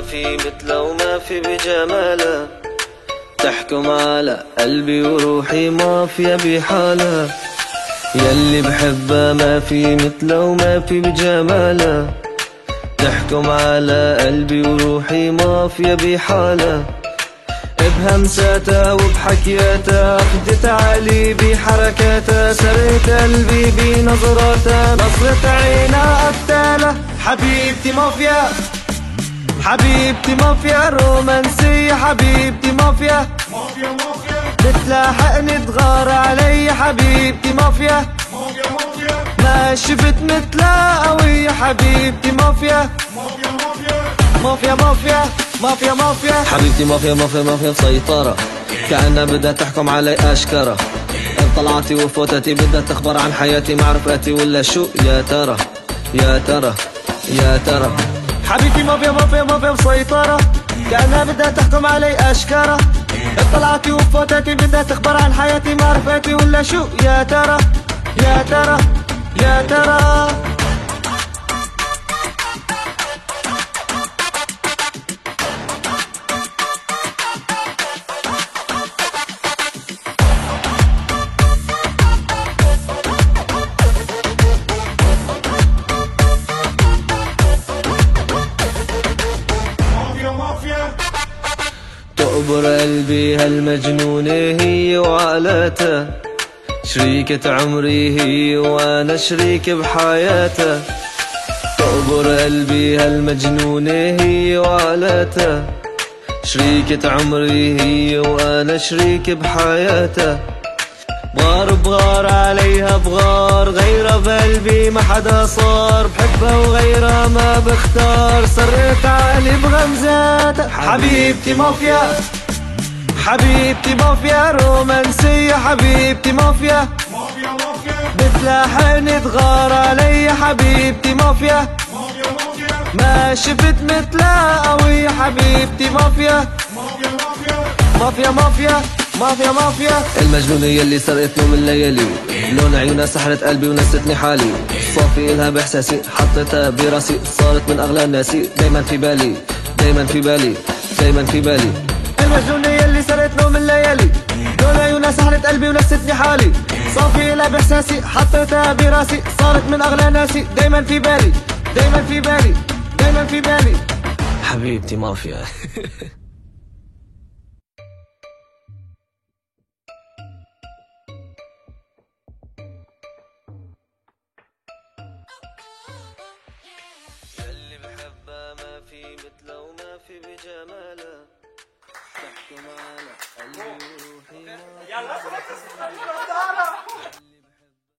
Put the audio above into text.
ما في مثله وما في بجماله تحكم على قلبي وروحي مافيا بحالها يلي بحبها ما في مثله وما في بجمالها تحكم على قلبي وروحي مافيا بحالها بهمساتها وبحكياتها أخدت علي بحركاتها سرقت قلبي بنظراتها نظرة عينها قتالة حبيبتي مافيا. حبيبتي مافيا رومانسية حبيبتي مافيا. مافيا مافيا. بتلاحقني تغار علي حبيبتي مافيا. مافيا مافيا. ما شفت مثلها قوية حبيبتي مافيا. مافيا مافيا. مافيا مافيا مافيا مافيا. حبيبتي مافيا مافيا مافيا مسيطرة كأنها بدها تحكم علي أشكرة طلعتي وفوتتي بدها تخبر عن حياتي معرفتي ولا شو؟ يا ترى يا ترى يا ترى. حبيبتي مافيا مافيا مافيا مسيطرة. كأنها بدها تحكم علي أشكرة. طلعتي وفوتتي بدها تخبر عن حياتي معرفتي ولا شو. يا ترى يا ترى يا ترى. تقبر قلبي هالمجنونة هي وعلاتها شريكة عمري هي وأنا شريك بحياتها تقبر قلبي هالمجنونة هي وعلاتها شريكة عمري هي وأنا شريك بحياتها بغار بغار عليها بغار غيرها بقلبي ما حدا صار. بحبها وغيرها ما بختار. سرقت عقلي بغمزاتها حبيبتي مافيا. حبيبتي مافيا رومانسية حبيبتي مافيا. مافيا مافيا. بتلاحقني تغار علي حبيبتي مافيا. مافيا مافيا. ما شفت مثلها قوية حبيبتي مافيا. مافيا مافيا. مافيا مافيا مافيا مافيا. المجنونة يلي سرقت نوم الليالي. لون عيونها سحرت قلبي ونستني حالي. صافي إلها بإحساسي حطيتها براسي. صارت من أغلى الناسي دايما في بالي دايما في بالي دايما في بالي. المجنونة يلي نوم الليالي. لون عيونها سحرت قلبي ونستني حالي. صافي إلها بإحساسي حطيتها براسي. صارت من أغلى ناسي. دايما في بالي دايما في بالي دايما في بالي. حبيبتي مافيا. يلي بحبها ما في مثله وما في بجمالها تحكم على قلبي وروحي ما يلا